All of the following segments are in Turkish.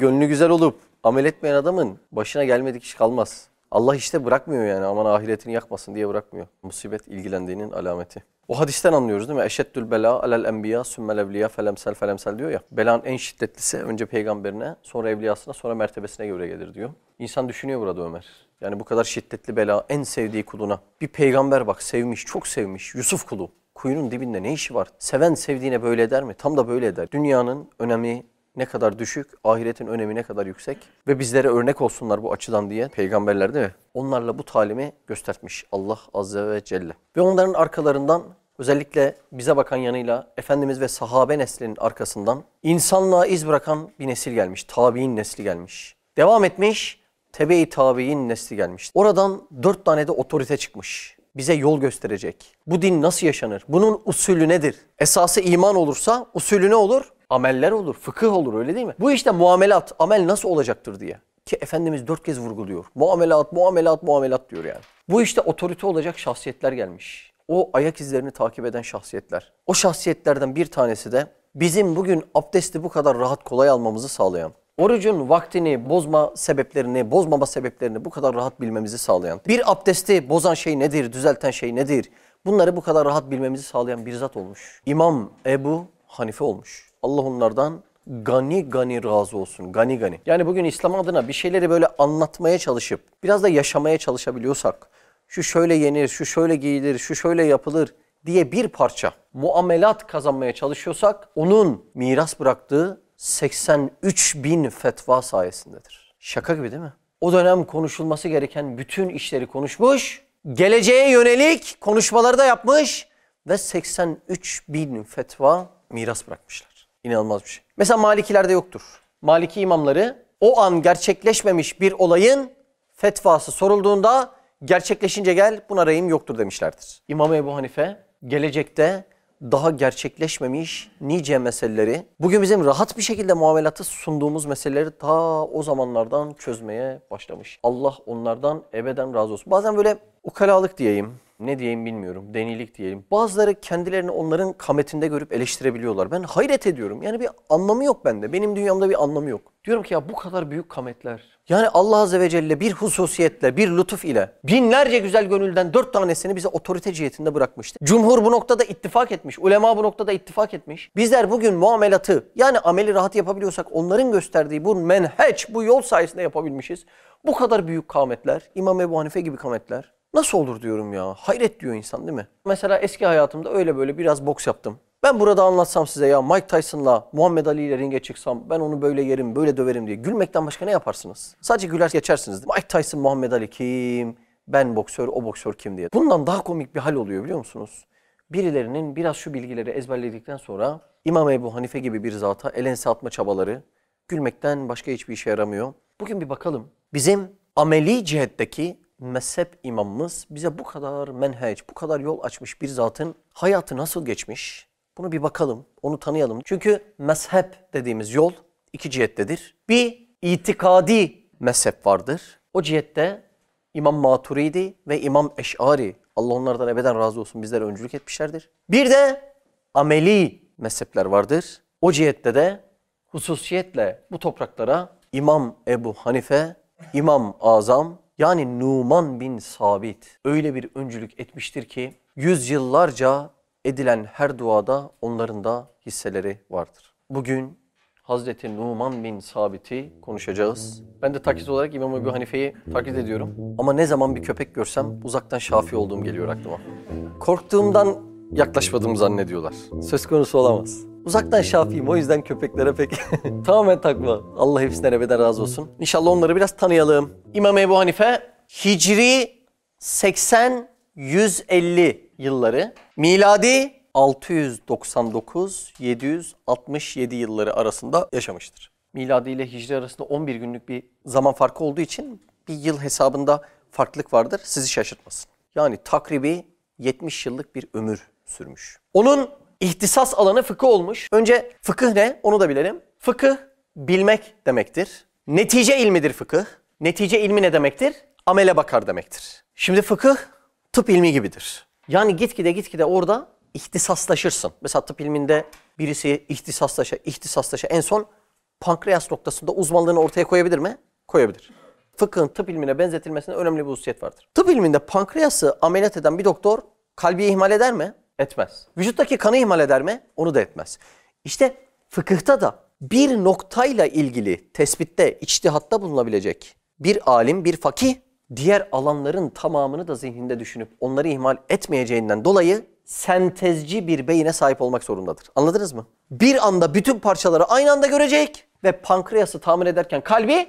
Gönlü güzel olup amel etmeyen adamın başına gelmedik iş kalmaz. Allah işte bırakmıyor yani aman ahiretini yakmasın diye bırakmıyor. Musibet ilgilendiğinin alameti. O hadisten anlıyoruz değil mi? Eşeddül bela alel enbiya sümmel evliya felemsel felemsel diyor ya. Belanın en şiddetlisi önce peygamberine sonra evliyasına sonra mertebesine göre gelir diyor. İnsan düşünüyor burada Ömer. Yani bu kadar şiddetli bela en sevdiği kuluna. Bir peygamber bak sevmiş çok sevmiş Yusuf kulu. Kuyunun dibinde ne işi var? Seven sevdiğine böyle eder mi? Tam da böyle eder. Dünyanın önemi ne kadar düşük, ahiretin önemi ne kadar yüksek ve bizlere örnek olsunlar bu açıdan diye peygamberler değil mi? Onlarla bu talimi göstermiş Allah Azze ve Celle. Ve onların arkalarından özellikle bize bakan yanıyla Efendimiz ve sahabe neslinin arkasından insanlığa iz bırakan bir nesil gelmiş. Tabi'in nesli gelmiş. Devam etmiş, tebe-i tabi'in nesli gelmiş. Oradan dört tane de otorite çıkmış. Bize yol gösterecek. Bu din nasıl yaşanır? Bunun usulü nedir? Esası iman olursa usulü ne olur? Ameller olur, fıkıh olur öyle değil mi? Bu işte muamelat, amel nasıl olacaktır diye. Ki Efendimiz dört kez vurguluyor. Muamelat, muamelat, muamelat diyor yani. Bu işte otorite olacak şahsiyetler gelmiş. O ayak izlerini takip eden şahsiyetler. O şahsiyetlerden bir tanesi de bizim bugün abdesti bu kadar rahat kolay almamızı sağlayan, orucun vaktini bozma sebeplerini, bozmama sebeplerini bu kadar rahat bilmemizi sağlayan, bir abdesti bozan şey nedir, düzelten şey nedir? Bunları bu kadar rahat bilmemizi sağlayan bir zat olmuş. İmam Ebu Hanife olmuş. Allah onlardan gani gani razı olsun. Gani gani. Yani bugün İslam adına bir şeyleri böyle anlatmaya çalışıp biraz da yaşamaya çalışabiliyorsak, şu şöyle yenir, şu şöyle giyilir, şu şöyle yapılır diye bir parça muamelat kazanmaya çalışıyorsak onun miras bıraktığı 83 bin fetva sayesindedir. Şaka gibi değil mi? O dönem konuşulması gereken bütün işleri konuşmuş, geleceğe yönelik konuşmaları da yapmış ve 83 bin fetva miras bırakmışlar. İnanılmaz bir şey. Mesela Malikilerde yoktur. Maliki imamları o an gerçekleşmemiş bir olayın fetvası sorulduğunda gerçekleşince gel buna reyim yoktur demişlerdir. İmam Ebu Hanife gelecekte daha gerçekleşmemiş nice meseleleri, bugün bizim rahat bir şekilde muamelatı sunduğumuz meseleleri ta o zamanlardan çözmeye başlamış. Allah onlardan ebeden razı olsun. Bazen böyle ukalalık diyeyim, ne diyeyim bilmiyorum, denilik diyelim. Bazıları kendilerini onların kametinde görüp eleştirebiliyorlar. Ben hayret ediyorum. Yani bir anlamı yok bende. Benim dünyamda bir anlamı yok. Diyorum ki ya bu kadar büyük kametler. Yani Allah Azze ve Celle bir hususiyetle, bir lütuf ile binlerce güzel gönülden dört tanesini bize otorite cihetinde bırakmıştı. Cumhur bu noktada ittifak etmiş. Ulema bu noktada ittifak etmiş. Bizler bugün muamelatı yani ameli rahat yapabiliyorsak onların gösterdiği bu menheç, bu yol sayesinde yapabilmişiz. Bu kadar büyük kametler, İmam Ebu Hanife gibi kametler Nasıl olur diyorum ya. Hayret diyor insan değil mi? Mesela eski hayatımda öyle böyle biraz boks yaptım. Ben burada anlatsam size ya Mike Tyson'la Muhammed Ali ile ringe çıksam ben onu böyle yerim böyle döverim diye gülmekten başka ne yaparsınız? Sadece güler geçersiniz. Mike Tyson Muhammed Ali kim? Ben boksör o boksör kim diye. Bundan daha komik bir hal oluyor biliyor musunuz? Birilerinin biraz şu bilgileri ezberledikten sonra İmam Ebu Hanife gibi bir zata el ense atma çabaları gülmekten başka hiçbir işe yaramıyor. Bugün bir bakalım. Bizim ameli cihetteki mezhep imamımız bize bu kadar menheç, bu kadar yol açmış bir zatın hayatı nasıl geçmiş? Bunu bir bakalım, onu tanıyalım. Çünkü mezhep dediğimiz yol iki cihettedir. Bir itikadi mezhep vardır. O cihette İmam Maturidi ve İmam Eş'ari, Allah onlardan ebeden razı olsun bizlere öncülük etmişlerdir. Bir de ameli mezhepler vardır. O cihette de hususiyetle bu topraklara İmam Ebu Hanife, İmam Azam yani Numan bin Sabit öyle bir öncülük etmiştir ki yüzyıllarca edilen her duada onların da hisseleri vardır. Bugün Hazreti Numan bin Sabit'i konuşacağız. Ben de taklit olarak İmam Ebu Hanife'yi taklit ediyorum. Ama ne zaman bir köpek görsem uzaktan Şafi olduğum geliyor aklıma. Korktuğumdan yaklaşmadığımı zannediyorlar. Söz konusu olamaz. Uzaktan Şafi'yim o yüzden köpeklere pek tamamen takma. Allah hepsinden ebeden razı olsun. İnşallah onları biraz tanıyalım. İmam Ebu Hanife Hicri 80-150 yılları, miladi 699-767 yılları arasında yaşamıştır. Miladi ile Hicri arasında 11 günlük bir zaman farkı olduğu için bir yıl hesabında farklılık vardır. Sizi şaşırtmasın. Yani takribi 70 yıllık bir ömür sürmüş. Onun ihtisas alanı fıkıh olmuş. Önce fıkıh ne? Onu da bilelim. Fıkıh bilmek demektir. Netice ilmidir fıkıh. Netice ilmi ne demektir? Amele bakar demektir. Şimdi fıkıh tıp ilmi gibidir. Yani gitgide gitgide orada ihtisaslaşırsın. Mesela tıp ilminde birisi ihtisaslaşa, ihtisaslaşa en son pankreas noktasında uzmanlığını ortaya koyabilir mi? Koyabilir. Fıkhın tıp ilmine benzetilmesine önemli bir hususiyet vardır. Tıp ilminde pankreası ameliyat eden bir doktor kalbi ihmal eder mi? Etmez. Vücuttaki kanı ihmal eder mi? Onu da etmez. İşte fıkıhta da bir noktayla ilgili tespitte, içtihatta bulunabilecek bir alim, bir fakih diğer alanların tamamını da zihninde düşünüp onları ihmal etmeyeceğinden dolayı sentezci bir beyine sahip olmak zorundadır. Anladınız mı? Bir anda bütün parçaları aynı anda görecek ve pankreası tamir ederken kalbi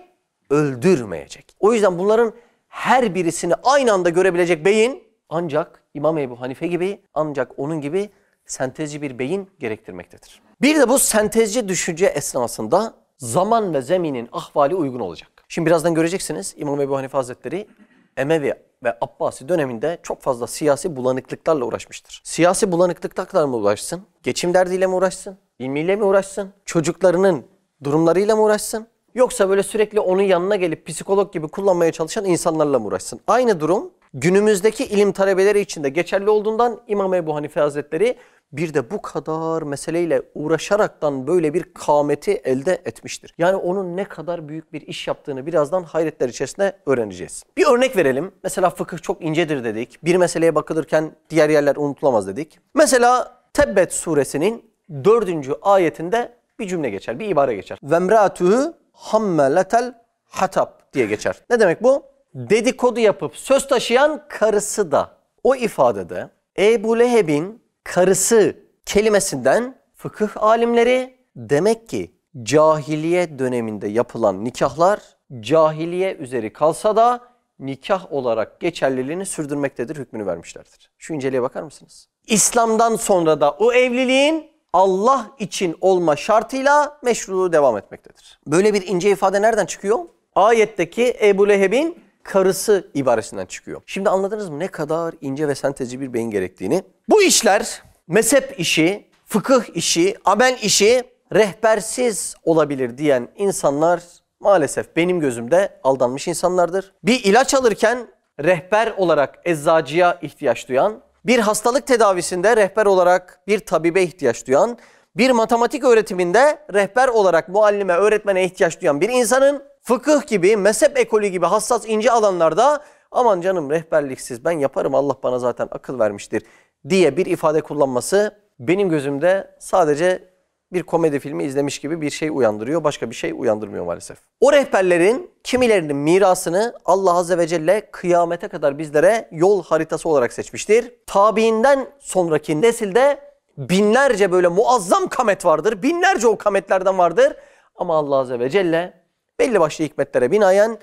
öldürmeyecek. O yüzden bunların her birisini aynı anda görebilecek beyin ancak İmam Ebu Hanife gibi ancak onun gibi sentezci bir beyin gerektirmektedir. Bir de bu sentezci düşünce esnasında zaman ve zeminin ahvali uygun olacak. Şimdi birazdan göreceksiniz İmam Ebu Hanife Hazretleri Emevi ve Abbasi döneminde çok fazla siyasi bulanıklıklarla uğraşmıştır. Siyasi bulanıklıklarla mı uğraşsın? Geçim derdiyle mi uğraşsın? İlmiyle mi uğraşsın? Çocuklarının durumlarıyla mı uğraşsın? Yoksa böyle sürekli onun yanına gelip psikolog gibi kullanmaya çalışan insanlarla mı uğraşsın? Aynı durum günümüzdeki ilim talebeleri için de geçerli olduğundan İmam Ebu Hanife Hazretleri bir de bu kadar meseleyle uğraşaraktan böyle bir kâmeti elde etmiştir. Yani onun ne kadar büyük bir iş yaptığını birazdan hayretler içerisinde öğreneceğiz. Bir örnek verelim. Mesela fıkıh çok incedir dedik. Bir meseleye bakılırken diğer yerler unutulamaz dedik. Mesela Tebbet suresinin dördüncü ayetinde bir cümle geçer, bir ibare geçer. Vemratuhu hammeletel hatab diye geçer. Ne demek bu? Dedikodu yapıp söz taşıyan karısı da. O ifadede Ebu Leheb'in karısı kelimesinden fıkıh alimleri demek ki cahiliye döneminde yapılan nikahlar cahiliye üzeri kalsa da nikah olarak geçerliliğini sürdürmektedir hükmünü vermişlerdir. Şu inceliğe bakar mısınız? İslam'dan sonra da o evliliğin Allah için olma şartıyla meşruluğu devam etmektedir. Böyle bir ince ifade nereden çıkıyor? Ayetteki Ebu Leheb'in karısı ibaresinden çıkıyor. Şimdi anladınız mı ne kadar ince ve sentezci bir beyin gerektiğini? Bu işler mezhep işi, fıkıh işi, amel işi rehbersiz olabilir diyen insanlar maalesef benim gözümde aldanmış insanlardır. Bir ilaç alırken rehber olarak eczacıya ihtiyaç duyan, bir hastalık tedavisinde rehber olarak bir tabibe ihtiyaç duyan, bir matematik öğretiminde rehber olarak muallime, öğretmene ihtiyaç duyan bir insanın fıkıh gibi, mezhep ekolü gibi hassas ince alanlarda aman canım rehberliksiz ben yaparım Allah bana zaten akıl vermiştir diye bir ifade kullanması benim gözümde sadece bir komedi filmi izlemiş gibi bir şey uyandırıyor. Başka bir şey uyandırmıyor maalesef. O rehberlerin kimilerinin mirasını Allah Azze ve Celle kıyamete kadar bizlere yol haritası olarak seçmiştir. Tabiinden sonraki nesilde binlerce böyle muazzam kamet vardır. Binlerce o kametlerden vardır. Ama Allah Azze ve Celle belli başlı hikmetlere binaen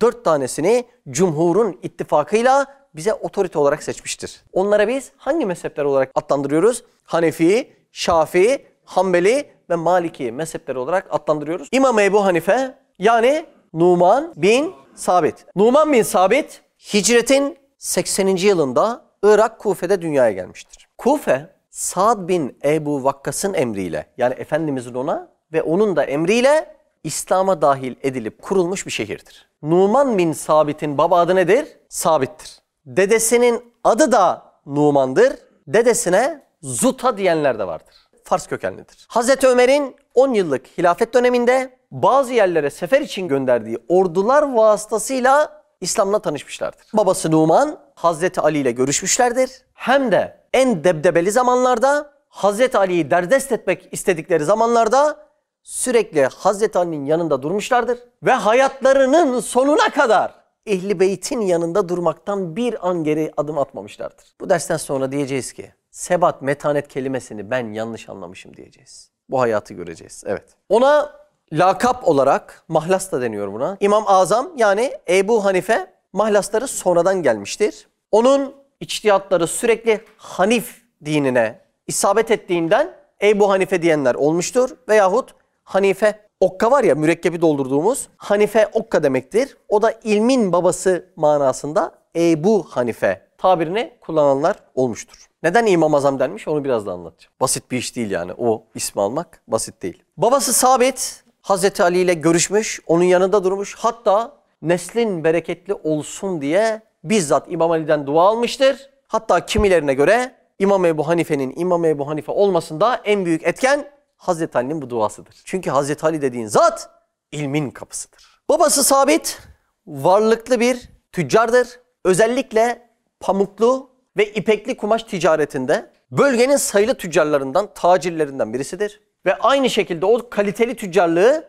dört tanesini cumhurun ittifakıyla bize otorite olarak seçmiştir. Onlara biz hangi mezhepler olarak adlandırıyoruz? Hanefi, Şafii, Hanbeli ve Maliki mezhepleri olarak adlandırıyoruz. İmam Ebu Hanife yani Numan bin Sabit. Numan bin Sabit hicretin 80. yılında Irak Kufe'de dünyaya gelmiştir. Kufe Sa'd bin Ebu Vakkas'ın emriyle yani Efendimizin ona ve onun da emriyle İslam'a dahil edilip kurulmuş bir şehirdir. Numan bin Sabit'in baba adı nedir? Sabit'tir. Dedesinin adı da Numan'dır. Dedesine Zuta diyenler de vardır. Fars kökenlidir. Hazreti Ömer'in 10 yıllık hilafet döneminde bazı yerlere sefer için gönderdiği ordular vasıtasıyla İslam'la tanışmışlardır. Babası Numan Hazreti Ali ile görüşmüşlerdir. Hem de en debdebeli zamanlarda Hazreti Ali'yi derdest etmek istedikleri zamanlarda sürekli Hazreti Ali'nin yanında durmuşlardır. Ve hayatlarının sonuna kadar Ehli Beyt'in yanında durmaktan bir an geri adım atmamışlardır. Bu dersten sonra diyeceğiz ki sebat, metanet kelimesini ben yanlış anlamışım diyeceğiz. Bu hayatı göreceğiz. Evet. Ona lakap olarak mahlas da deniyor buna. İmam Azam yani Ebu Hanife mahlasları sonradan gelmiştir. Onun içtihatları sürekli Hanif dinine isabet ettiğinden Ebu Hanife diyenler olmuştur. Veyahut Hanife okka var ya mürekkebi doldurduğumuz Hanife okka demektir. O da ilmin babası manasında Ebu Hanife tabirini kullananlar olmuştur. Neden İmam Azam denmiş onu biraz da anlatacağım. Basit bir iş değil yani o ismi almak basit değil. Babası Sabit Hazreti Ali ile görüşmüş, onun yanında durmuş. Hatta neslin bereketli olsun diye bizzat İmam Ali'den dua almıştır. Hatta kimilerine göre İmam Ebu Hanife'nin İmam Ebu Hanife olmasında en büyük etken Hazreti Ali'nin bu duasıdır. Çünkü Hazreti Ali dediğin zat ilmin kapısıdır. Babası sabit, varlıklı bir tüccardır. Özellikle pamuklu ve ipekli kumaş ticaretinde bölgenin sayılı tüccarlarından, tacirlerinden birisidir. Ve aynı şekilde o kaliteli tüccarlığı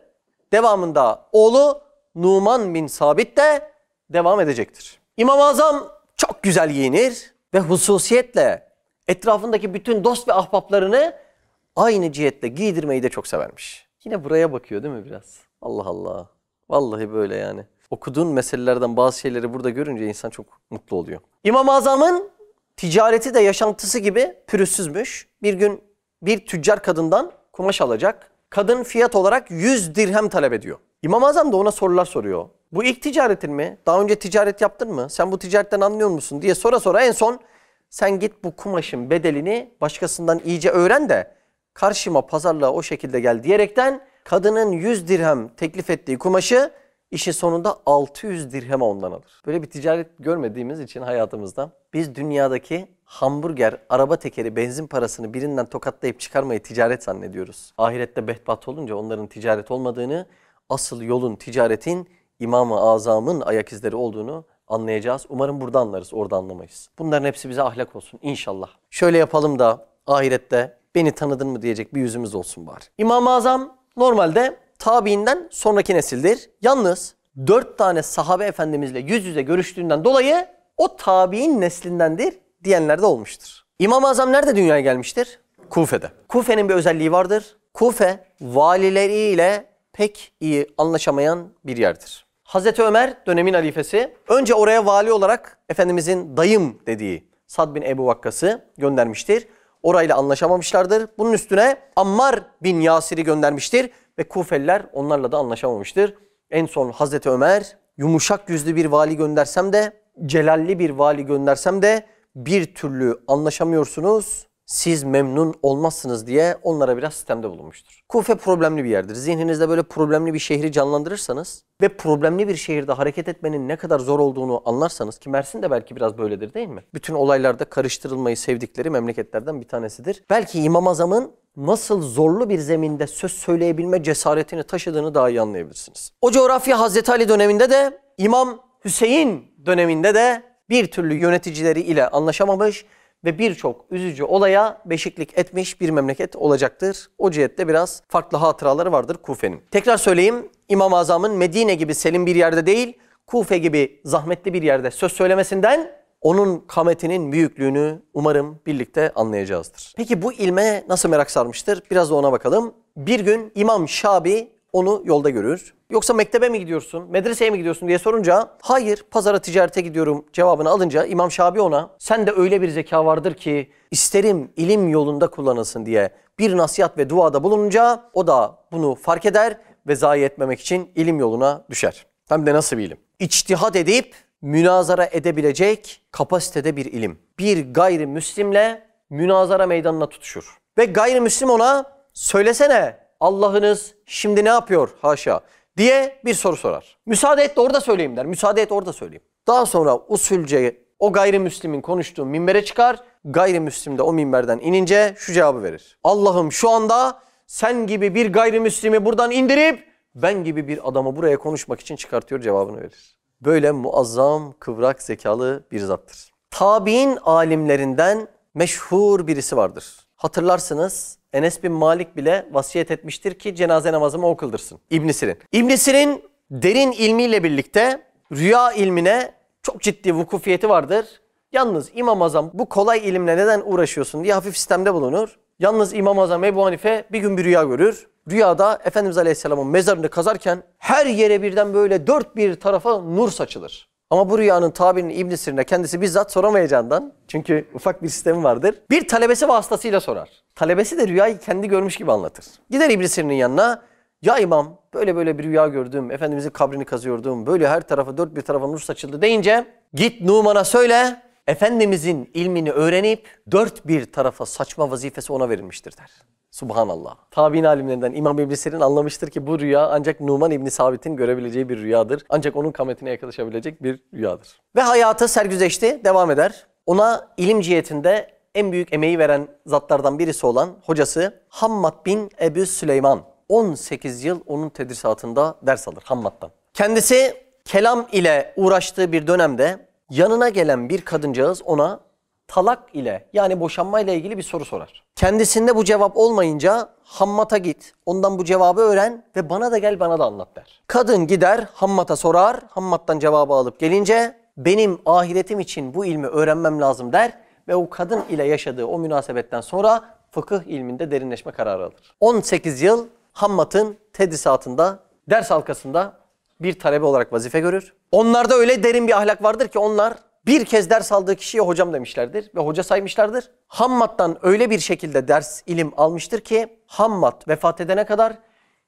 devamında oğlu Numan bin Sabit de devam edecektir. İmam-ı Azam çok güzel giyinir ve hususiyetle etrafındaki bütün dost ve ahbaplarını aynı cihetle giydirmeyi de çok severmiş. Yine buraya bakıyor değil mi biraz? Allah Allah. Vallahi böyle yani. Okuduğun meselelerden bazı şeyleri burada görünce insan çok mutlu oluyor. İmam-ı Azam'ın ticareti de yaşantısı gibi pürüzsüzmüş. Bir gün bir tüccar kadından kumaş alacak. Kadın fiyat olarak 100 dirhem talep ediyor. İmam-ı Azam da ona sorular soruyor. Bu ilk ticaretin mi? Daha önce ticaret yaptın mı? Sen bu ticaretten anlıyor musun? diye sonra sonra en son sen git bu kumaşın bedelini başkasından iyice öğren de karşıma pazarlığa o şekilde gel diyerekten kadının 100 dirhem teklif ettiği kumaşı işin sonunda 600 dirheme ondan alır. Böyle bir ticaret görmediğimiz için hayatımızda biz dünyadaki hamburger, araba tekeri, benzin parasını birinden tokatlayıp çıkarmayı ticaret zannediyoruz. Ahirette behbat olunca onların ticaret olmadığını, asıl yolun ticaretin İmam-ı Azam'ın ayak izleri olduğunu anlayacağız. Umarım burada anlarız, orada anlamayız. Bunların hepsi bize ahlak olsun inşallah. Şöyle yapalım da ahirette beni tanıdın mı diyecek bir yüzümüz olsun bari. İmam-ı Azam normalde tabiinden sonraki nesildir. Yalnız dört tane sahabe efendimizle yüz yüze görüştüğünden dolayı o tabiin neslindendir diyenler de olmuştur. İmam-ı Azam nerede dünyaya gelmiştir? Kufe'de. Kufe'nin bir özelliği vardır. Kufe valileriyle pek iyi anlaşamayan bir yerdir. Hazreti Ömer dönemin halifesi önce oraya vali olarak Efendimizin dayım dediği Sad bin Ebu Vakkas'ı göndermiştir. Orayla anlaşamamışlardır. Bunun üstüne Ammar bin Yasir'i göndermiştir ve Kufeliler onlarla da anlaşamamıştır. En son Hazreti Ömer yumuşak yüzlü bir vali göndersem de celalli bir vali göndersem de bir türlü anlaşamıyorsunuz siz memnun olmazsınız diye onlara biraz sistemde bulunmuştur. Kufe problemli bir yerdir. Zihninizde böyle problemli bir şehri canlandırırsanız ve problemli bir şehirde hareket etmenin ne kadar zor olduğunu anlarsanız ki Mersin de belki biraz böyledir değil mi? Bütün olaylarda karıştırılmayı sevdikleri memleketlerden bir tanesidir. Belki İmam Azam'ın nasıl zorlu bir zeminde söz söyleyebilme cesaretini taşıdığını daha iyi anlayabilirsiniz. O coğrafya Hazreti Ali döneminde de İmam Hüseyin döneminde de bir türlü yöneticileri ile anlaşamamış ve birçok üzücü olaya beşiklik etmiş bir memleket olacaktır. O cihette biraz farklı hatıraları vardır Kufe'nin. Tekrar söyleyeyim İmam-ı Azam'ın Medine gibi selim bir yerde değil, Kufe gibi zahmetli bir yerde söz söylemesinden onun kametinin büyüklüğünü umarım birlikte anlayacağızdır. Peki bu ilme nasıl merak sarmıştır? Biraz da ona bakalım. Bir gün İmam Şabi onu yolda görür. Yoksa mektebe mi gidiyorsun, medreseye mi gidiyorsun diye sorunca hayır pazara ticarete gidiyorum cevabını alınca İmam Şabi ona sen de öyle bir zeka vardır ki isterim ilim yolunda kullanılsın diye bir nasihat ve duada bulununca o da bunu fark eder ve zayi etmemek için ilim yoluna düşer. Hem de nasıl bir ilim? İçtihat edip münazara edebilecek kapasitede bir ilim. Bir gayrimüslimle münazara meydanına tutuşur. Ve gayrimüslim ona söylesene Allah'ınız şimdi ne yapıyor haşa diye bir soru sorar. Müsaade et de orada söyleyeyim der. Müsaade et orada söyleyeyim. Daha sonra usulce o gayrimüslimin konuştuğu minbere çıkar. Gayrimüslim de o minberden inince şu cevabı verir. Allah'ım şu anda sen gibi bir gayrimüslimi buradan indirip ben gibi bir adamı buraya konuşmak için çıkartıyor cevabını verir. Böyle muazzam, kıvrak zekalı bir zattır. Tabi'in alimlerinden meşhur birisi vardır. Hatırlarsınız Enes bin Malik bile vasiyet etmiştir ki cenaze namazımı o kıldırsın. İbn Sirin. İbn Sirin derin ilmiyle birlikte rüya ilmine çok ciddi vukufiyeti vardır. Yalnız İmam Azam bu kolay ilimle neden uğraşıyorsun diye hafif sistemde bulunur. Yalnız İmam Azam Ebu Hanife bir gün bir rüya görür. Rüyada Efendimiz Aleyhisselam'ın mezarını kazarken her yere birden böyle dört bir tarafa nur saçılır. Ama bu rüyanın tabirini İbn Sirin'e kendisi bizzat soramayacağından çünkü ufak bir sistemi vardır. Bir talebesi vasıtasıyla sorar. Talebesi de rüyayı kendi görmüş gibi anlatır. Gider İbn Sirin'in yanına ya imam böyle böyle bir rüya gördüm. Efendimizin kabrini kazıyordum. Böyle her tarafa dört bir tarafa nur saçıldı deyince git Numan'a söyle Efendimizin ilmini öğrenip dört bir tarafa saçma vazifesi ona verilmiştir der. Subhanallah. Tabi'in alimlerinden İmam İbn Sirin anlamıştır ki bu rüya ancak Numan İbni Sabit'in görebileceği bir rüyadır. Ancak onun kametine yaklaşabilecek bir rüyadır. Ve hayatı sergüzeşti, devam eder. Ona ilim cihetinde en büyük emeği veren zatlardan birisi olan hocası Hammad bin Ebu Süleyman 18 yıl onun tedrisatında ders alır Hammad'dan. Kendisi kelam ile uğraştığı bir dönemde yanına gelen bir kadıncağız ona talak ile yani boşanma ile ilgili bir soru sorar. Kendisinde bu cevap olmayınca Hammat'a git, ondan bu cevabı öğren ve bana da gel bana da anlat der. Kadın gider Hammat'a sorar, Hammat'tan cevabı alıp gelince benim ahiretim için bu ilmi öğrenmem lazım der ve o kadın ile yaşadığı o münasebetten sonra fıkıh ilminde derinleşme kararı alır. 18 yıl Hammat'ın tedrisatında, ders halkasında bir talebe olarak vazife görür. Onlarda öyle derin bir ahlak vardır ki onlar bir kez ders aldığı kişiye hocam demişlerdir ve hoca saymışlardır. Hammad'dan öyle bir şekilde ders, ilim almıştır ki Hammad vefat edene kadar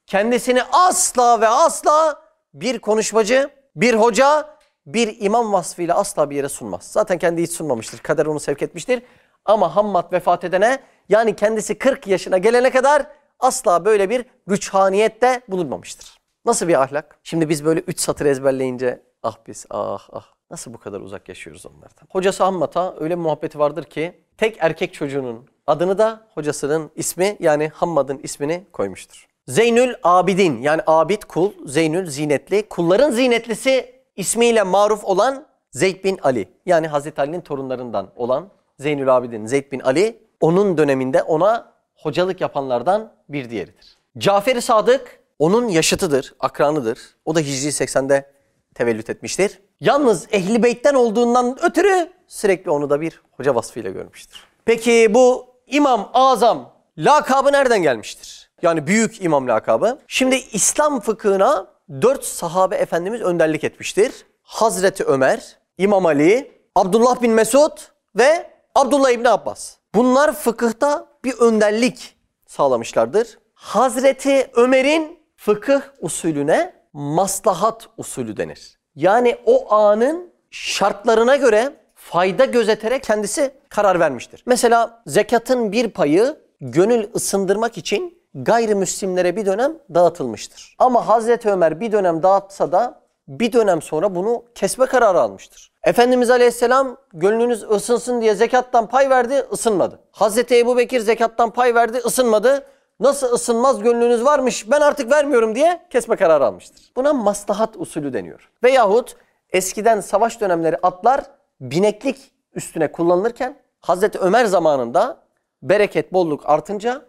kendisini asla ve asla bir konuşmacı, bir hoca, bir imam vasfıyla asla bir yere sunmaz. Zaten kendi hiç sunmamıştır. Kader onu sevk etmiştir. Ama Hammad vefat edene yani kendisi 40 yaşına gelene kadar asla böyle bir rüçhaniyette bulunmamıştır. Nasıl bir ahlak? Şimdi biz böyle 3 satır ezberleyince ah biz ah ah nasıl bu kadar uzak yaşıyoruz onlardan. Hocası Hammat'a öyle muhabbeti vardır ki tek erkek çocuğunun adını da hocasının ismi yani Hammad'ın ismini koymuştur. Zeynül Abidin yani abid kul, Zeynül zinetli, kulların zinetlisi ismiyle maruf olan Zeyd bin Ali yani Hazreti Ali'nin torunlarından olan Zeynül Abidin Zeyd bin Ali onun döneminde ona hocalık yapanlardan bir diğeridir. Cafer-i Sadık onun yaşıtıdır, akranıdır. O da Hicri 80'de tevellüt etmiştir. Yalnız Ehli Beyt'ten olduğundan ötürü sürekli onu da bir hoca vasfıyla görmüştür. Peki bu İmam Azam lakabı nereden gelmiştir? Yani büyük imam lakabı. Şimdi İslam fıkhına dört sahabe efendimiz önderlik etmiştir. Hazreti Ömer, İmam Ali, Abdullah bin Mesud ve Abdullah İbni Abbas. Bunlar fıkıhta bir önderlik sağlamışlardır. Hazreti Ömer'in fıkıh usulüne maslahat usulü denir. Yani o anın şartlarına göre fayda gözeterek kendisi karar vermiştir. Mesela zekatın bir payı gönül ısındırmak için gayrimüslimlere bir dönem dağıtılmıştır. Ama Hazreti Ömer bir dönem dağıtsa da bir dönem sonra bunu kesme kararı almıştır. Efendimiz Aleyhisselam gönlünüz ısınsın diye zekattan pay verdi, ısınmadı. Hazreti Ebu Bekir zekattan pay verdi, ısınmadı. Nasıl ısınmaz gönlünüz varmış ben artık vermiyorum diye kesme kararı almıştır. Buna maslahat usulü deniyor. Veyahut eskiden savaş dönemleri atlar bineklik üstüne kullanılırken Hazreti Ömer zamanında bereket, bolluk artınca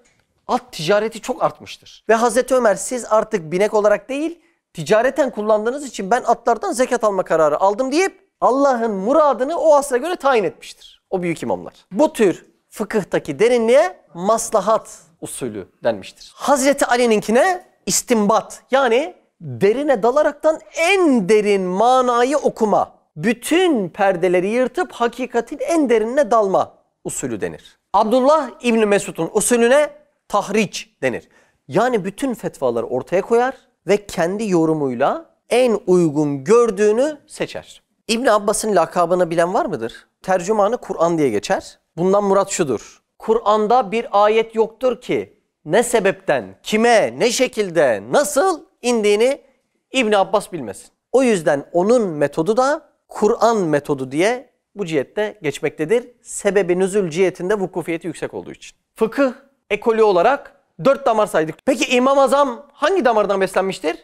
at ticareti çok artmıştır. Ve Hazreti Ömer siz artık binek olarak değil ticareten kullandığınız için ben atlardan zekat alma kararı aldım deyip Allah'ın muradını o asra göre tayin etmiştir. O büyük imamlar. Bu tür fıkıhtaki derinliğe maslahat usulü denmiştir. Hazreti Ali'ninkine istimbat yani derine dalaraktan en derin manayı okuma. Bütün perdeleri yırtıp hakikatin en derinine dalma usulü denir. Abdullah İbni Mesud'un usulüne tahriç denir. Yani bütün fetvaları ortaya koyar ve kendi yorumuyla en uygun gördüğünü seçer. İbn Abbas'ın lakabını bilen var mıdır? Tercümanı Kur'an diye geçer. Bundan murat şudur. Kur'an'da bir ayet yoktur ki ne sebepten, kime, ne şekilde, nasıl indiğini İbn Abbas bilmesin. O yüzden onun metodu da Kur'an metodu diye bu cihette geçmektedir. Sebebi nüzül cihetinde vukufiyeti yüksek olduğu için. Fıkıh ekolü olarak dört damar saydık. Peki İmam Azam hangi damardan beslenmiştir?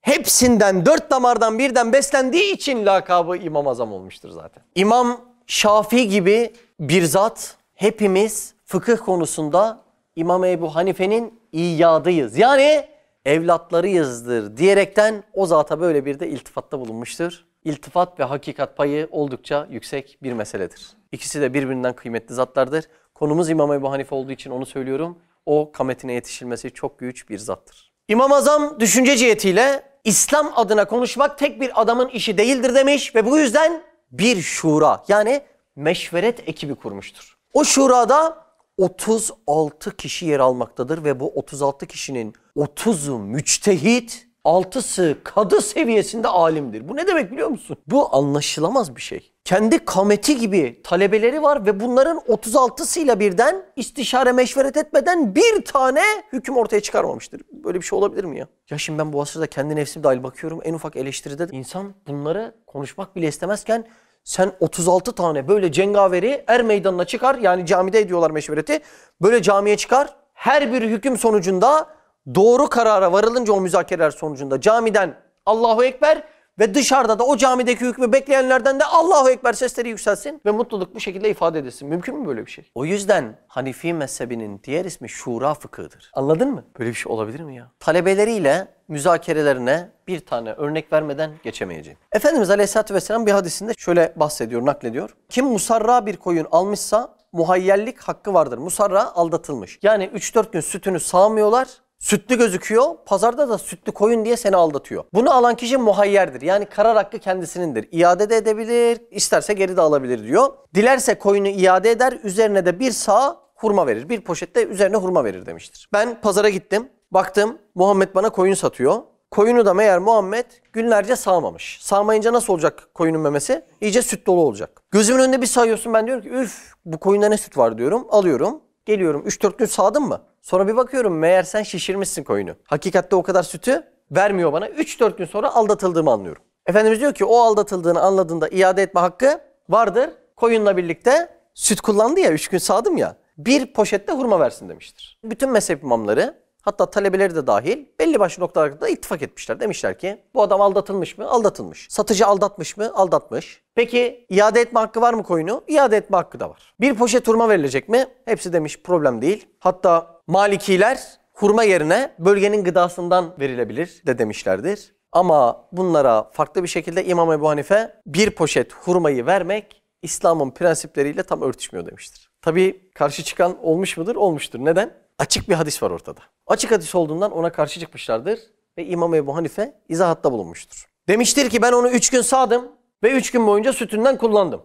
Hepsinden dört damardan birden beslendiği için lakabı İmam Azam olmuştur zaten. İmam Şafii gibi bir zat hepimiz fıkıh konusunda İmam Ebu Hanife'nin iyadıyız. Yani evlatlarıyızdır diyerekten o zata böyle bir de iltifatta bulunmuştur. İltifat ve hakikat payı oldukça yüksek bir meseledir. İkisi de birbirinden kıymetli zatlardır. Konumuz İmam Ebu Hanife olduğu için onu söylüyorum. O kametine yetişilmesi çok güç bir zattır. İmam Azam düşünce cihetiyle İslam adına konuşmak tek bir adamın işi değildir demiş ve bu yüzden bir şura yani meşveret ekibi kurmuştur. O şurada 36 kişi yer almaktadır ve bu 36 kişinin 30'u müçtehit, 6'sı kadı seviyesinde alimdir. Bu ne demek biliyor musun? Bu anlaşılamaz bir şey. Kendi kameti gibi talebeleri var ve bunların 36'sıyla birden istişare meşveret etmeden bir tane hüküm ortaya çıkarmamıştır. Böyle bir şey olabilir mi ya? Ya şimdi ben bu asırda kendi nefsim dahil bakıyorum en ufak eleştiride insan bunları konuşmak bile istemezken Sen 36 tane böyle cengaveri er meydanına çıkar. Yani camide ediyorlar meşvereti. Böyle camiye çıkar. Her bir hüküm sonucunda doğru karara varılınca o müzakereler sonucunda camiden Allahu Ekber ve dışarıda da o camideki hükmü bekleyenlerden de Allahu Ekber sesleri yükselsin ve mutluluk bu şekilde ifade edilsin. Mümkün mü böyle bir şey? O yüzden Hanifi mezhebinin diğer ismi şura fıkıhıdır. Anladın mı? Böyle bir şey olabilir mi ya? Talebeleriyle müzakerelerine bir tane örnek vermeden geçemeyeceğim. Efendimiz Aleyhisselatü Vesselam bir hadisinde şöyle bahsediyor, naklediyor. Kim musarra bir koyun almışsa muhayyellik hakkı vardır. Musarra aldatılmış. Yani 3-4 gün sütünü sağmıyorlar. Sütlü gözüküyor. Pazarda da sütlü koyun diye seni aldatıyor. Bunu alan kişi muhayyerdir. Yani karar hakkı kendisinindir. İade de edebilir, isterse geri de alabilir diyor. Dilerse koyunu iade eder, üzerine de bir sağ hurma verir. Bir poşette üzerine hurma verir demiştir. Ben pazara gittim. Baktım Muhammed bana koyun satıyor. Koyunu da meğer Muhammed günlerce sağmamış. Sağmayınca nasıl olacak koyunun memesi? İyice süt dolu olacak. Gözümün önünde bir sayıyorsun ben diyorum ki üf bu koyunda ne süt var diyorum. Alıyorum. Geliyorum 3-4 gün sağdın mı? Sonra bir bakıyorum meğer sen şişirmişsin koyunu. Hakikatte o kadar sütü vermiyor bana. 3-4 gün sonra aldatıldığımı anlıyorum. Efendimiz diyor ki o aldatıldığını anladığında iade etme hakkı vardır. Koyunla birlikte süt kullandı ya 3 gün sağdım ya. Bir poşette hurma versin demiştir. Bütün mezhep imamları hatta talebeleri de dahil belli başlı noktalarda ittifak etmişler. Demişler ki bu adam aldatılmış mı? Aldatılmış. Satıcı aldatmış mı? Aldatmış. Peki iade etme hakkı var mı koyunu? İade etme hakkı da var. Bir poşet hurma verilecek mi? Hepsi demiş problem değil. Hatta Malikiler hurma yerine bölgenin gıdasından verilebilir de demişlerdir. Ama bunlara farklı bir şekilde İmam Ebu Hanife bir poşet hurmayı vermek İslam'ın prensipleriyle tam örtüşmüyor demiştir. Tabii karşı çıkan olmuş mudur? Olmuştur. Neden? Açık bir hadis var ortada. Açık hadis olduğundan ona karşı çıkmışlardır ve İmam Ebu Hanife izahatta bulunmuştur. Demiştir ki ben onu üç gün sağdım ve üç gün boyunca sütünden kullandım.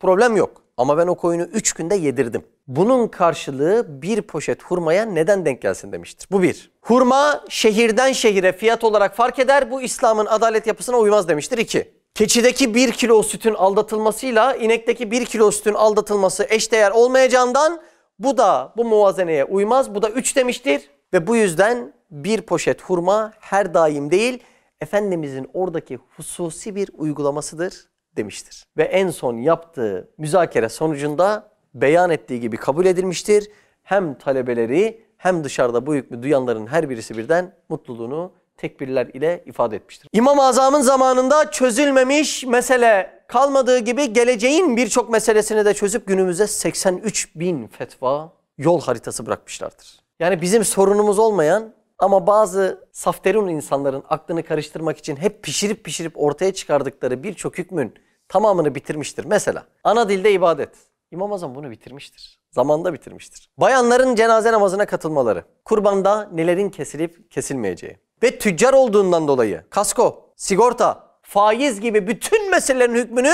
Problem yok. Ama ben o koyunu üç günde yedirdim. Bunun karşılığı bir poşet hurmaya neden denk gelsin demiştir. Bu bir. Hurma şehirden şehire fiyat olarak fark eder. Bu İslam'ın adalet yapısına uymaz demiştir. İki. Keçideki bir kilo sütün aldatılmasıyla inekteki bir kilo sütün aldatılması eşdeğer olmayacağından bu da bu muvazeneye uymaz. Bu da üç demiştir. Ve bu yüzden bir poşet hurma her daim değil, Efendimizin oradaki hususi bir uygulamasıdır demiştir. Ve en son yaptığı müzakere sonucunda beyan ettiği gibi kabul edilmiştir. Hem talebeleri hem dışarıda bu hükmü duyanların her birisi birden mutluluğunu tekbirler ile ifade etmiştir. İmam-ı Azam'ın zamanında çözülmemiş mesele kalmadığı gibi geleceğin birçok meselesini de çözüp günümüze 83 bin fetva yol haritası bırakmışlardır. Yani bizim sorunumuz olmayan ama bazı safterun insanların aklını karıştırmak için hep pişirip pişirip ortaya çıkardıkları birçok hükmün tamamını bitirmiştir. Mesela ana dilde ibadet. İmam Azam bunu bitirmiştir. Zamanda bitirmiştir. Bayanların cenaze namazına katılmaları. Kurbanda nelerin kesilip kesilmeyeceği. Ve tüccar olduğundan dolayı kasko, sigorta, faiz gibi bütün meselelerin hükmünü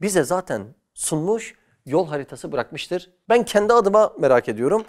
bize zaten sunmuş, yol haritası bırakmıştır. Ben kendi adıma merak ediyorum.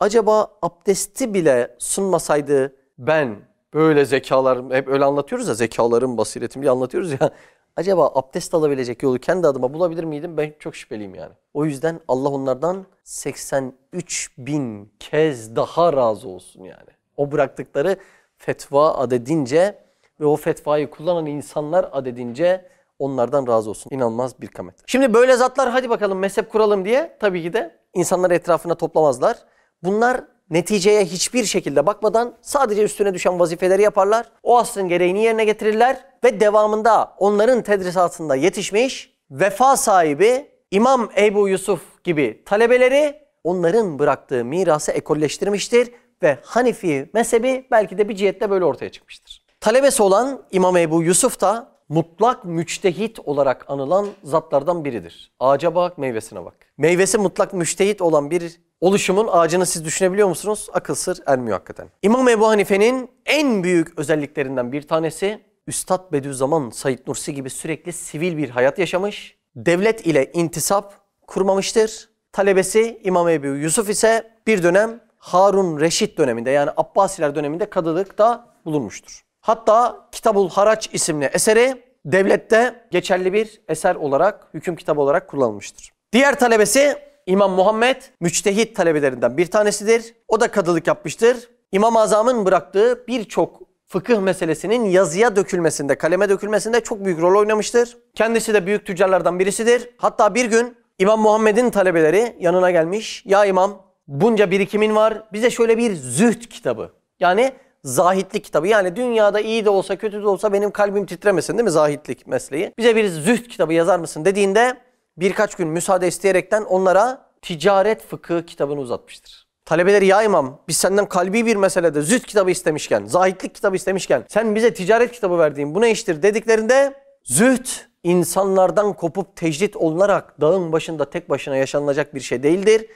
Acaba abdesti bile sunmasaydı ben böyle zekalarım, hep öyle anlatıyoruz ya zekalarım, basiretim diye anlatıyoruz ya. Acaba abdest alabilecek yolu kendi adıma bulabilir miydim? Ben çok şüpheliyim yani. O yüzden Allah onlardan 83 bin kez daha razı olsun yani. O bıraktıkları fetva adedince ve o fetvayı kullanan insanlar adedince onlardan razı olsun. İnanılmaz bir kamet. Şimdi böyle zatlar hadi bakalım mezhep kuralım diye tabii ki de insanları etrafına toplamazlar. Bunlar neticeye hiçbir şekilde bakmadan sadece üstüne düşen vazifeleri yaparlar. O asrın gereğini yerine getirirler ve devamında onların tedrisatında yetişmiş vefa sahibi İmam Ebu Yusuf gibi talebeleri onların bıraktığı mirası ekolleştirmiştir ve Hanifi mezhebi belki de bir cihette böyle ortaya çıkmıştır. Talebesi olan İmam Ebu Yusuf da mutlak müçtehit olarak anılan zatlardan biridir. Ağaca bak, meyvesine bak. Meyvesi mutlak müçtehit olan bir oluşumun ağacını siz düşünebiliyor musunuz? Akıl sır ermiyor hakikaten. İmam Ebu Hanife'nin en büyük özelliklerinden bir tanesi Üstad Bediüzzaman Said Nursi gibi sürekli sivil bir hayat yaşamış. Devlet ile intisap kurmamıştır. Talebesi İmam Ebu Yusuf ise bir dönem Harun Reşit döneminde yani Abbasiler döneminde kadılıkta bulunmuştur. Hatta Kitabul Haraç isimli eseri devlette geçerli bir eser olarak, hüküm kitabı olarak kullanılmıştır. Diğer talebesi İmam Muhammed müçtehit talebelerinden bir tanesidir. O da kadılık yapmıştır. İmam Azam'ın bıraktığı birçok fıkıh meselesinin yazıya dökülmesinde, kaleme dökülmesinde çok büyük rol oynamıştır. Kendisi de büyük tüccarlardan birisidir. Hatta bir gün İmam Muhammed'in talebeleri yanına gelmiş. Ya İmam bunca birikimin var. Bize şöyle bir zühd kitabı. Yani zahitlik kitabı. Yani dünyada iyi de olsa kötü de olsa benim kalbim titremesin değil mi zahitlik mesleği. Bize bir zühd kitabı yazar mısın dediğinde birkaç gün müsaade isteyekten onlara ticaret fıkıh kitabını uzatmıştır. Talebeleri ya imam biz senden kalbi bir meselede zühd kitabı istemişken, zahitlik kitabı istemişken sen bize ticaret kitabı verdiğin bu ne iştir dediklerinde zühd insanlardan kopup tecrit olunarak dağın başında tek başına yaşanılacak bir şey değildir.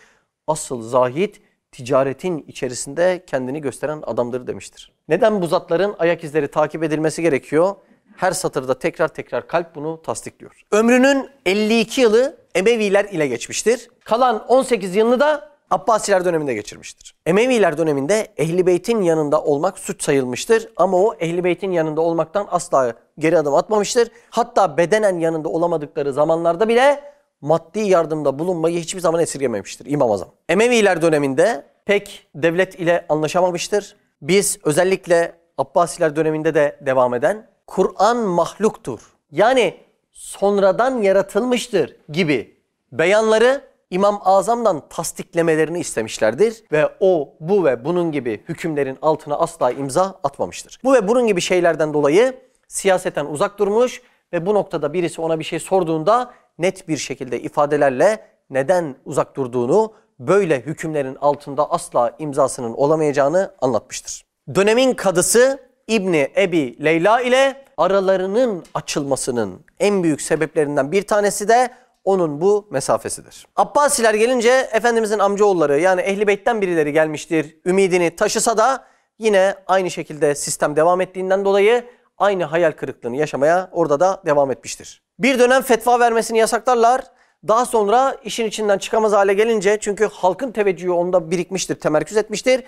Asıl zahit ticaretin içerisinde kendini gösteren adamdır demiştir. Neden bu zatların ayak izleri takip edilmesi gerekiyor? Her satırda tekrar tekrar kalp bunu tasdikliyor. Ömrünün 52 yılı Emeviler ile geçmiştir. Kalan 18 yılını da Abbasiler döneminde geçirmiştir. Emeviler döneminde Ehli Beyt'in yanında olmak suç sayılmıştır ama o Ehli Beyt'in yanında olmaktan asla geri adım atmamıştır. Hatta bedenen yanında olamadıkları zamanlarda bile maddi yardımda bulunmayı hiçbir zaman esirgememiştir İmam Azam. Emeviler döneminde pek devlet ile anlaşamamıştır. Biz özellikle Abbasiler döneminde de devam eden Kur'an mahluktur. Yani sonradan yaratılmıştır gibi beyanları İmam Azam'dan tasdiklemelerini istemişlerdir ve o bu ve bunun gibi hükümlerin altına asla imza atmamıştır. Bu ve bunun gibi şeylerden dolayı siyaseten uzak durmuş ve bu noktada birisi ona bir şey sorduğunda net bir şekilde ifadelerle neden uzak durduğunu, böyle hükümlerin altında asla imzasının olamayacağını anlatmıştır. Dönemin kadısı İbni Ebi Leyla ile aralarının açılmasının en büyük sebeplerinden bir tanesi de onun bu mesafesidir. Abbasiler gelince Efendimizin amcaoğulları yani Ehli Beyt'ten birileri gelmiştir. Ümidini taşısa da yine aynı şekilde sistem devam ettiğinden dolayı aynı hayal kırıklığını yaşamaya orada da devam etmiştir. Bir dönem fetva vermesini yasaklarlar. Daha sonra işin içinden çıkamaz hale gelince çünkü halkın teveccühü onda birikmiştir, temerküz etmiştir.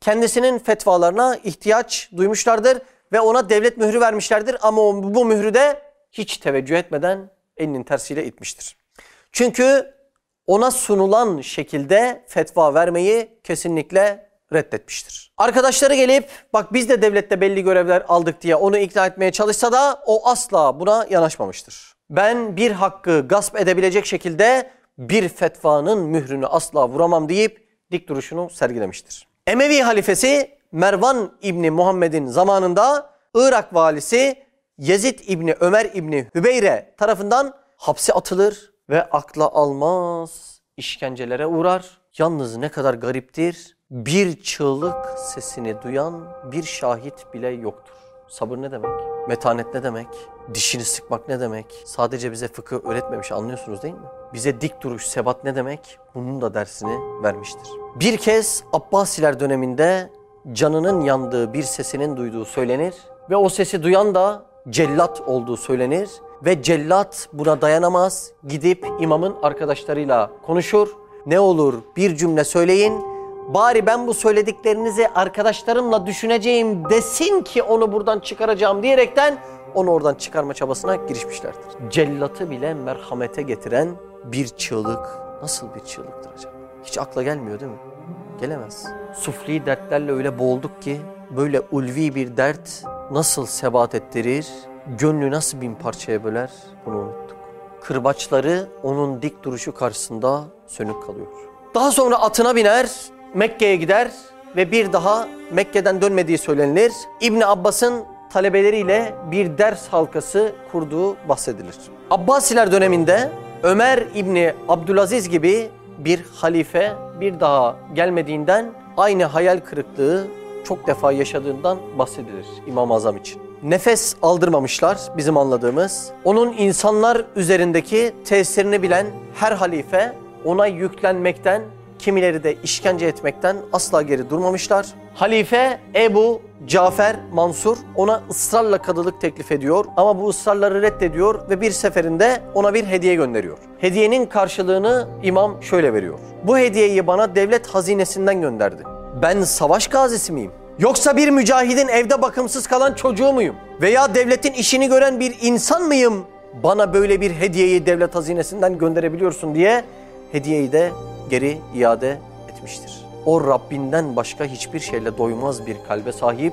Kendisinin fetvalarına ihtiyaç duymuşlardır ve ona devlet mührü vermişlerdir ama o, bu mührü de hiç teveccüh etmeden elinin tersiyle itmiştir. Çünkü ona sunulan şekilde fetva vermeyi kesinlikle reddetmiştir. Arkadaşları gelip bak biz de devlette belli görevler aldık diye onu ikna etmeye çalışsa da o asla buna yanaşmamıştır. Ben bir hakkı gasp edebilecek şekilde bir fetvanın mührünü asla vuramam deyip dik duruşunu sergilemiştir. Emevi halifesi Mervan İbni Muhammed'in zamanında Irak valisi Yezid İbni Ömer İbni Hübeyre tarafından hapse atılır ve akla almaz işkencelere uğrar. Yalnız ne kadar gariptir bir çığlık sesini duyan bir şahit bile yoktur. Sabır ne demek? Metanet ne demek? Dişini sıkmak ne demek? Sadece bize fıkıh öğretmemiş anlıyorsunuz değil mi? Bize dik duruş, sebat ne demek? Bunun da dersini vermiştir. Bir kez Abbasiler döneminde canının yandığı bir sesinin duyduğu söylenir ve o sesi duyan da cellat olduğu söylenir ve cellat buna dayanamaz. Gidip imamın arkadaşlarıyla konuşur. Ne olur bir cümle söyleyin. Bari ben bu söylediklerinizi arkadaşlarımla düşüneceğim desin ki onu buradan çıkaracağım diyerekten onu oradan çıkarma çabasına girişmişlerdir. Cellatı bile merhamete getiren bir çığlık nasıl bir çığlıktır acaba? Hiç akla gelmiyor değil mi? Gelemez. Sufli dertlerle öyle boğulduk ki böyle ulvi bir dert nasıl sebat ettirir, gönlü nasıl bin parçaya böler bunu unuttuk. Kırbaçları onun dik duruşu karşısında sönük kalıyor. Daha sonra atına biner, Mekke'ye gider ve bir daha Mekke'den dönmediği söylenilir. İbni Abbas'ın talebeleriyle bir ders halkası kurduğu bahsedilir. Abbasiler döneminde Ömer İbni Abdülaziz gibi bir halife bir daha gelmediğinden aynı hayal kırıklığı çok defa yaşadığından bahsedilir İmam-ı Azam için. Nefes aldırmamışlar bizim anladığımız. Onun insanlar üzerindeki tesirini bilen her halife ona yüklenmekten, kimileri de işkence etmekten asla geri durmamışlar. Halife Ebu Cafer Mansur ona ısrarla kadılık teklif ediyor ama bu ısrarları reddediyor ve bir seferinde ona bir hediye gönderiyor. Hediyenin karşılığını imam şöyle veriyor. Bu hediyeyi bana devlet hazinesinden gönderdi. Ben savaş gazisi miyim? Yoksa bir mücahidin evde bakımsız kalan çocuğu muyum? Veya devletin işini gören bir insan mıyım? Bana böyle bir hediyeyi devlet hazinesinden gönderebiliyorsun diye hediyeyi de geri iade etmiştir. O Rabbinden başka hiçbir şeyle doymaz bir kalbe sahip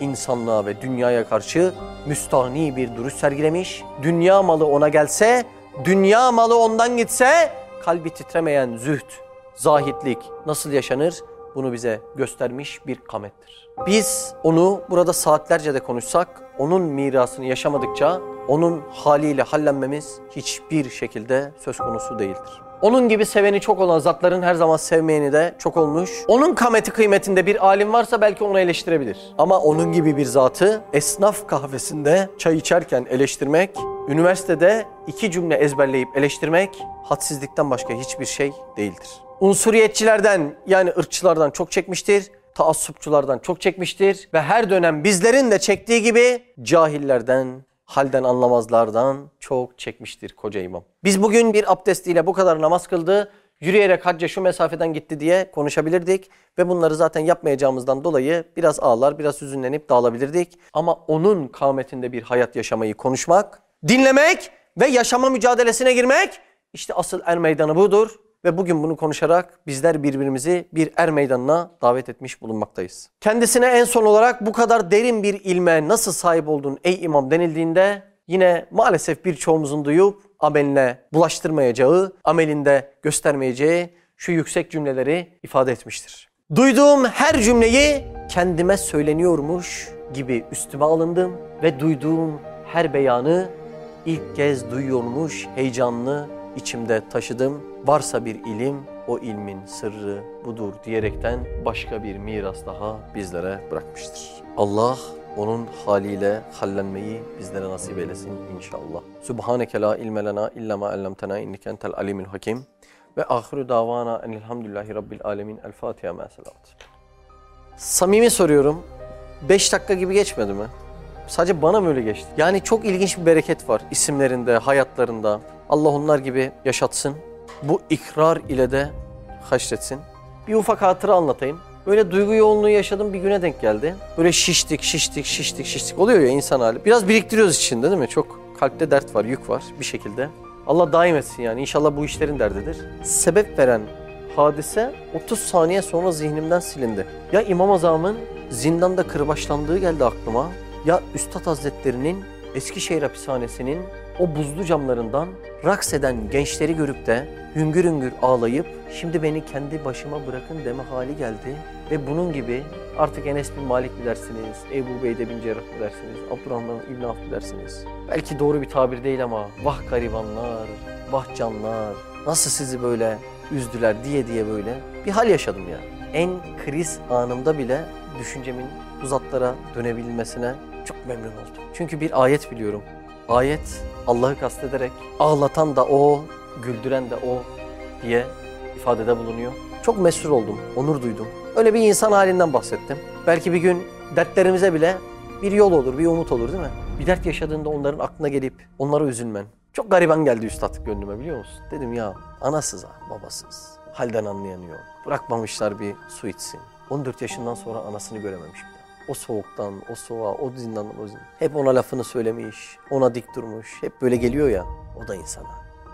insanlığa ve dünyaya karşı müstahni bir duruş sergilemiş. Dünya malı ona gelse, dünya malı ondan gitse kalbi titremeyen zühd, zahitlik nasıl yaşanır? Bunu bize göstermiş bir kamettir. Biz onu burada saatlerce de konuşsak, onun mirasını yaşamadıkça onun haliyle hallenmemiz hiçbir şekilde söz konusu değildir. Onun gibi seveni çok olan zatların her zaman sevmeyeni de çok olmuş. Onun kameti kıymetinde bir alim varsa belki onu eleştirebilir. Ama onun gibi bir zatı esnaf kahvesinde çay içerken eleştirmek, üniversitede iki cümle ezberleyip eleştirmek hadsizlikten başka hiçbir şey değildir. Unsuriyetçilerden yani ırkçılardan çok çekmiştir taassupçulardan çok çekmiştir ve her dönem bizlerin de çektiği gibi cahillerden, halden anlamazlardan çok çekmiştir koca imam. Biz bugün bir abdestiyle bu kadar namaz kıldı, yürüyerek hacca şu mesafeden gitti diye konuşabilirdik ve bunları zaten yapmayacağımızdan dolayı biraz ağlar, biraz hüzünlenip dağılabilirdik. Ama onun kâmetinde bir hayat yaşamayı konuşmak, dinlemek ve yaşama mücadelesine girmek işte asıl er meydanı budur. Ve bugün bunu konuşarak bizler birbirimizi bir er meydanına davet etmiş bulunmaktayız. Kendisine en son olarak bu kadar derin bir ilme nasıl sahip oldun ey imam denildiğinde yine maalesef birçoğumuzun duyup ameline bulaştırmayacağı, amelinde göstermeyeceği şu yüksek cümleleri ifade etmiştir. Duyduğum her cümleyi kendime söyleniyormuş gibi üstüme alındım ve duyduğum her beyanı ilk kez duyuyormuş heyecanlı içimde taşıdım. Varsa bir ilim, o ilmin sırrı budur diyerekten başka bir miras daha bizlere bırakmıştır. Allah onun haliyle hallenmeyi bizlere nasip eylesin inşallah. Subhaneke la ilme lena illa ma allamtena inneke entel alimul hakim. Ve ahiru davana enelhamdülillahi rabbil alemin. El Fatiha ma Samimi soruyorum. 5 dakika gibi geçmedi mi? Sadece bana mı öyle geçti? Yani çok ilginç bir bereket var isimlerinde, hayatlarında. Allah onlar gibi yaşatsın. Bu ikrar ile de haşretsin. Bir ufak hatıra anlatayım. Böyle duygu yoğunluğu yaşadım bir güne denk geldi. Böyle şiştik, şiştik, şiştik, şiştik. Oluyor ya insan hali. Biraz biriktiriyoruz içinde değil mi? Çok kalpte dert var, yük var bir şekilde. Allah daim etsin yani. İnşallah bu işlerin derdidir. Sebep veren hadise 30 saniye sonra zihnimden silindi. Ya İmam Azam'ın zindanda kırbaçlandığı geldi aklıma. Ya Üstad Hazretleri'nin Eskişehir hapishanesinin o buzlu camlarından raks eden gençleri görüp de hüngür hüngür ağlayıp şimdi beni kendi başıma bırakın deme hali geldi. Ve bunun gibi artık Enes bin Malik mi dersiniz, Ebu Beyde bin Cerrah mı dersiniz, Abdurrahman İbn Avf mı dersiniz? Belki doğru bir tabir değil ama vah garibanlar, vah canlar, nasıl sizi böyle üzdüler diye diye böyle bir hal yaşadım ya. En kriz anımda bile düşüncemin uzatlara dönebilmesine çok memnun oldum. Çünkü bir ayet biliyorum. Ayet Allah'ı kastederek ağlatan da o, güldüren de o diye ifadede bulunuyor. Çok mesrur oldum, onur duydum. Öyle bir insan halinden bahsettim. Belki bir gün dertlerimize bile bir yol olur, bir umut olur değil mi? Bir dert yaşadığında onların aklına gelip onlara üzülmen. Çok gariban geldi üstad gönlüme biliyor musun? Dedim ya anasız ha, babasız. Halden anlayan yok. Bırakmamışlar bir su içsin. 14 yaşından sonra anasını görememiş bile. O soğuktan, o soğuğa, o zindandan o zindan. Hep ona lafını söylemiş, ona dik durmuş. Hep böyle geliyor ya, o da insana.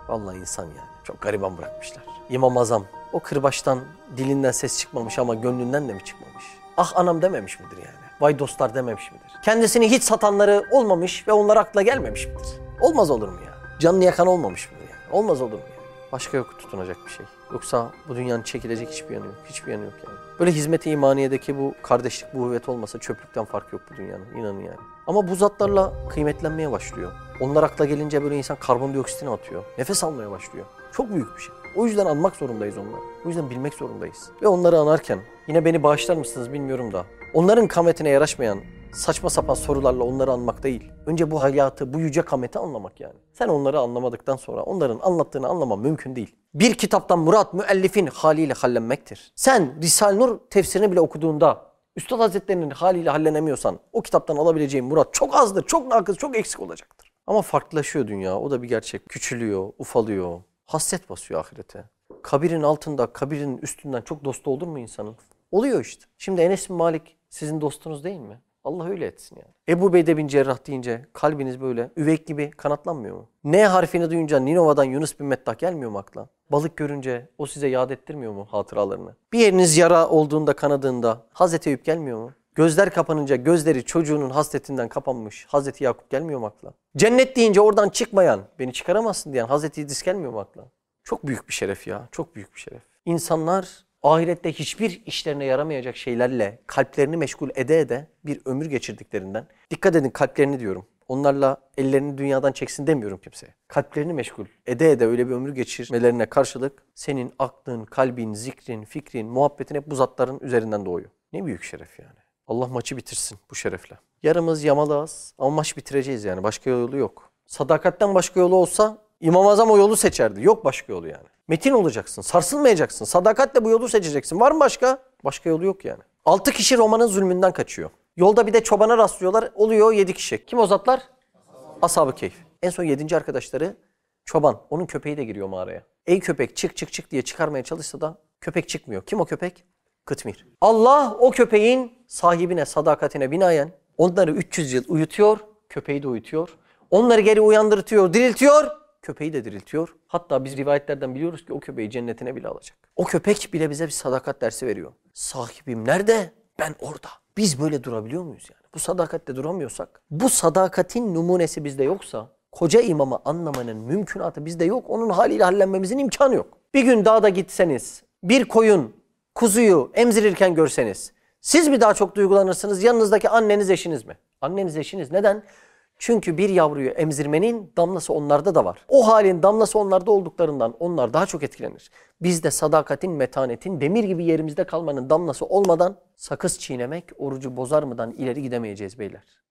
Vallahi insan yani. Çok gariban bırakmışlar. İmam Azam, o kırbaçtan dilinden ses çıkmamış ama gönlünden de mi çıkmamış? Ah anam dememiş midir yani? Vay dostlar dememiş midir? Kendisini hiç satanları olmamış ve onlar akla gelmemiş midir? Olmaz olur mu ya? Canını yakan olmamış mıdır yani? Olmaz olur mu ya? Başka yok tutunacak bir şey. Yoksa bu dünyanın çekilecek hiçbir yanı yok. Hiçbir yanı yok yani. Böyle hizmet-i imaniyedeki bu kardeşlik, bu hüvvet olmasa çöplükten fark yok bu dünyanın. İnanın yani. Ama bu zatlarla kıymetlenmeye başlıyor. Onlar akla gelince böyle insan karbondioksitini atıyor. Nefes almaya başlıyor. Çok büyük bir şey. O yüzden anmak zorundayız onları. O yüzden bilmek zorundayız. Ve onları anarken yine beni bağışlar mısınız bilmiyorum da. Onların kametine yaraşmayan saçma sapan sorularla onları anmak değil. Önce bu hayatı, bu yüce kameti anlamak yani. Sen onları anlamadıktan sonra onların anlattığını anlaman mümkün değil. Bir kitaptan murat müellifin haliyle hallenmektir. Sen Risale Nur tefsirini bile okuduğunda Üstad Hazretlerinin haliyle hallenemiyorsan o kitaptan alabileceğin murat çok azdır, çok nakız, çok eksik olacaktır. Ama farklılaşıyor dünya. O da bir gerçek. Küçülüyor, ufalıyor. Hasret basıyor ahirete. Kabirin altında, kabirin üstünden çok dostu olur mu insanın? Oluyor işte. Şimdi Enes Malik sizin dostunuz değil mi? Allah öyle etsin yani. Ebu Beyde bin Cerrah deyince kalbiniz böyle üvek gibi kanatlanmıyor mu? N harfini duyunca Ninova'dan Yunus bin Mettah gelmiyor mu akla? Balık görünce o size yad ettirmiyor mu hatıralarını? Bir yeriniz yara olduğunda kanadığında Hazreti Eyüp gelmiyor mu? Gözler kapanınca gözleri çocuğunun hasretinden kapanmış. Hazreti Yakup gelmiyor mu akla? Cennet deyince oradan çıkmayan, beni çıkaramazsın diyen Hazreti İdris gelmiyor mu akla? Çok büyük bir şeref ya. Çok büyük bir şeref. İnsanlar ahirette hiçbir işlerine yaramayacak şeylerle kalplerini meşgul ede ede bir ömür geçirdiklerinden. Dikkat edin kalplerini diyorum. Onlarla ellerini dünyadan çeksin demiyorum kimseye. Kalplerini meşgul ede ede öyle bir ömür geçirmelerine karşılık senin aklın, kalbin, zikrin, fikrin, muhabbetin hep bu zatların üzerinden doğuyor. Ne büyük şeref yani. Allah maçı bitirsin bu şerefle. Yarımız yamalağız ama maç bitireceğiz yani. Başka yolu yok. Sadakatten başka yolu olsa İmam Azam o yolu seçerdi. Yok başka yolu yani. Metin olacaksın, sarsılmayacaksın. Sadakatle bu yolu seçeceksin. Var mı başka? Başka yolu yok yani. Altı kişi Roma'nın zulmünden kaçıyor. Yolda bir de çobana rastlıyorlar. Oluyor yedi kişi. Kim o zatlar? Ashab-ı Keyf. En son yedinci arkadaşları çoban. Onun köpeği de giriyor mağaraya. Ey köpek çık çık çık diye çıkarmaya çalışsa da köpek çıkmıyor. Kim o köpek? Kıtmir. Allah o köpeğin sahibine, sadakatine binaen onları 300 yıl uyutuyor, köpeği de uyutuyor. Onları geri uyandırtıyor, diriltiyor, köpeği de diriltiyor. Hatta biz rivayetlerden biliyoruz ki o köpeği cennetine bile alacak. O köpek bile bize bir sadakat dersi veriyor. Sahibim nerede? Ben orada. Biz böyle durabiliyor muyuz yani? Bu sadakatle duramıyorsak, bu sadakatin numunesi bizde yoksa, koca imamı anlamanın mümkünatı bizde yok. Onun haliyle hallenmemizin imkanı yok. Bir gün dağda gitseniz, bir koyun, kuzuyu emzirirken görseniz, siz mi daha çok duygulanırsınız, yanınızdaki anneniz, eşiniz mi? Anneniz, eşiniz. Neden? Çünkü bir yavruyu emzirmenin damlası onlarda da var. O halin damlası onlarda olduklarından onlar daha çok etkilenir. Bizde sadakatin, metanetin, demir gibi yerimizde kalmanın damlası olmadan sakız çiğnemek orucu bozar mıdan ileri gidemeyeceğiz beyler.